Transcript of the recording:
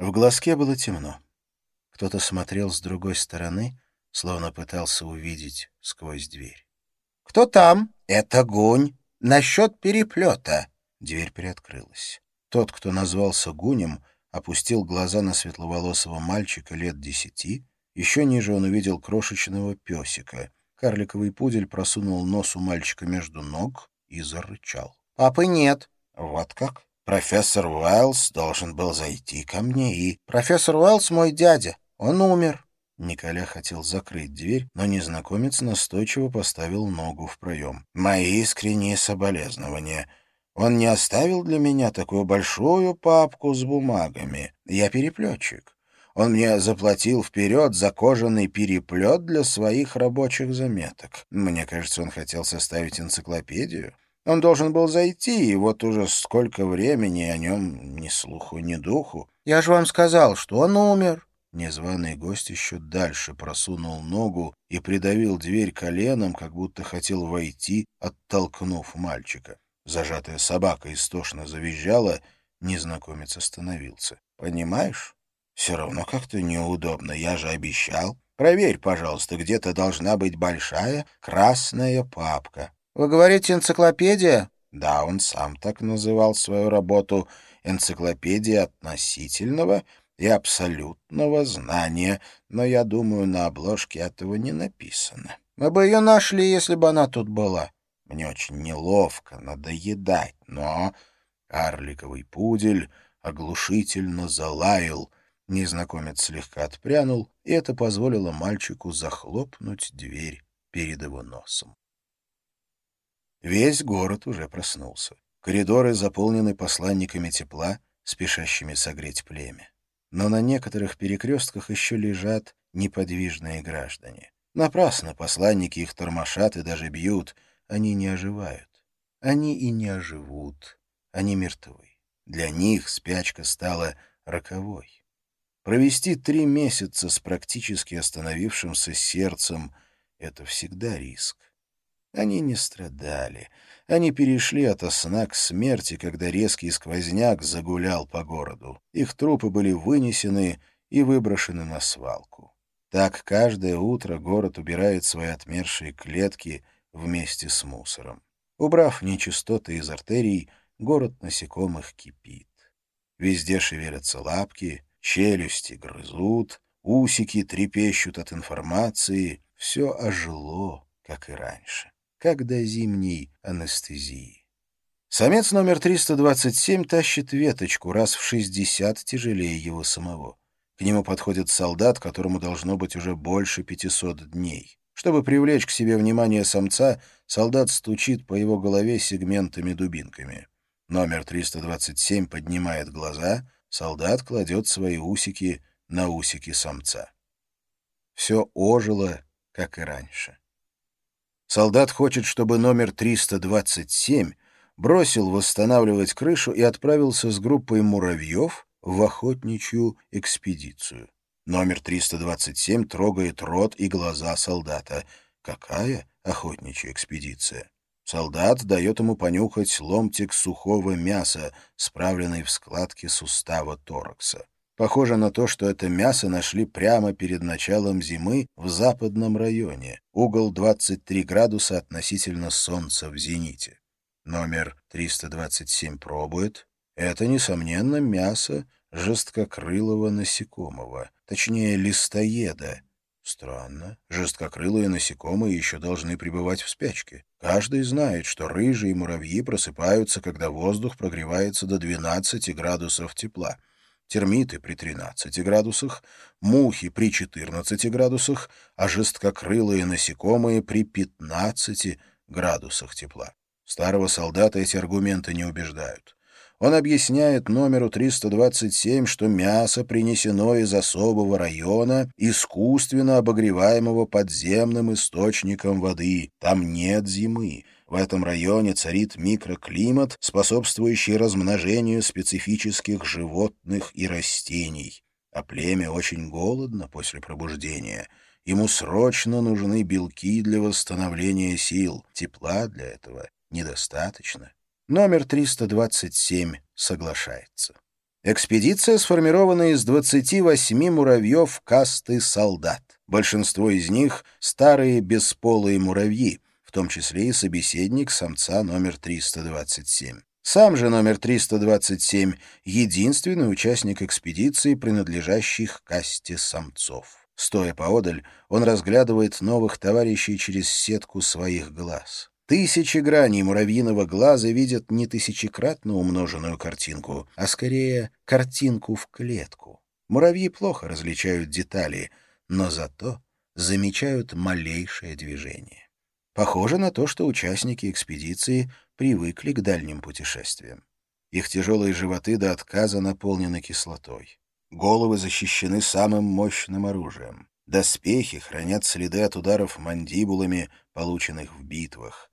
В глазке было темно. Кто-то смотрел с другой стороны, словно пытался увидеть сквозь дверь. «Кто там?» «Это Гунь. Насчет переплета». Дверь приоткрылась. Тот, кто назвался Гунем, опустил глаза на светловолосого мальчика лет десяти. Еще ниже он увидел крошечного песика. Карликовый пудель просунул нос у мальчика между ног и зарычал. «Папы нет». «Вот как?» Профессор Уайлс должен был зайти ко мне и... Профессор Уайлс мой дядя. Он умер. Николя хотел закрыть дверь, но незнакомец настойчиво поставил ногу в проем. «Мои искренние соболезнования. Он не оставил для меня такую большую папку с бумагами. Я переплетчик. Он мне заплатил вперед за кожаный переплет для своих рабочих заметок. Мне кажется, он хотел составить энциклопедию. Он должен был зайти, и вот уже сколько времени о нем ни слуху, ни духу. Я же вам сказал, что он умер. Незваный гость еще дальше просунул ногу и придавил дверь коленом, как будто хотел войти, оттолкнув мальчика. Зажатая собака истошно завизжала, незнакомец остановился. «Понимаешь? Все равно как-то неудобно, я же обещал. Проверь, пожалуйста, где-то должна быть большая красная папка». «Вы говорите, энциклопедия?» Да, он сам так называл свою работу «Энциклопедия относительного и абсолютного знания», но, я думаю, на обложке этого не написано. Мы бы ее нашли, если бы она тут была. Мне очень неловко надоедать, но... Карликовый пудель оглушительно залаял. Незнакомец слегка отпрянул, и это позволило мальчику захлопнуть дверь перед его носом. Весь город уже проснулся. Коридоры заполнены посланниками тепла, спешащими согреть племя. Но на некоторых перекрестках еще лежат неподвижные граждане. Напрасно посланники их тормошат и даже бьют. Они не оживают. Они и не оживут. Они мертвы. Для них спячка стала роковой. Провести три месяца с практически остановившимся сердцем — это всегда риск. Они не страдали. Они перешли от сна к смерти, когда резкий сквозняк загулял по городу. Их трупы были вынесены и выброшены на свалку. Так каждое утро город убирает свои отмершие клетки вместе с мусором. Убрав нечистоты из артерий, город насекомых кипит. Везде шевелятся лапки, челюсти грызут, усики трепещут от информации. Все ожило, как и раньше как до зимней анестезии. Самец номер 327 тащит веточку раз в 60 тяжелее его самого. К нему подходит солдат, которому должно быть уже больше 500 дней. Чтобы привлечь к себе внимание самца, солдат стучит по его голове сегментами-дубинками. Номер 327 поднимает глаза, солдат кладет свои усики на усики самца. Все ожило, как и раньше. Солдат хочет, чтобы номер 327 бросил восстанавливать крышу и отправился с группой муравьев в охотничью экспедицию. Номер 327 трогает рот и глаза солдата. Какая охотничья экспедиция? Солдат дает ему понюхать ломтик сухого мяса, справленный в складке сустава торакса. Похоже на то, что это мясо нашли прямо перед началом зимы в западном районе, угол 23 градуса относительно солнца в зените. Номер 327 пробует. Это, несомненно, мясо жесткокрылого насекомого, точнее, листоеда. Странно. Жесткокрылые насекомые еще должны пребывать в спячке. Каждый знает, что рыжие муравьи просыпаются, когда воздух прогревается до 12 градусов тепла термиты при 13 градусах, мухи при 14 градусах, а жесткокрылые насекомые при 15 градусах тепла. Старого солдата эти аргументы не убеждают. Он объясняет номеру 327, что мясо принесено из особого района, искусственно обогреваемого подземным источником воды. Там нет зимы. В этом районе царит микроклимат, способствующий размножению специфических животных и растений. А племя очень голодно после пробуждения. Ему срочно нужны белки для восстановления сил. Тепла для этого недостаточно. Номер 327 соглашается. Экспедиция сформирована из 28 муравьев касты солдат. Большинство из них — старые бесполые муравьи, в том числе и собеседник самца номер 327. Сам же номер 327 — единственный участник экспедиции, принадлежащий к касте самцов. Стоя поодаль, он разглядывает новых товарищей через сетку своих глаз. Тысячи граней муравьиного глаза видят не тысячекратно умноженную картинку, а скорее картинку в клетку. Муравьи плохо различают детали, но зато замечают малейшее движение. Похоже на то, что участники экспедиции привыкли к дальним путешествиям. Их тяжелые животы до отказа наполнены кислотой. Головы защищены самым мощным оружием. Доспехи хранят следы от ударов мандибулами, полученных в битвах.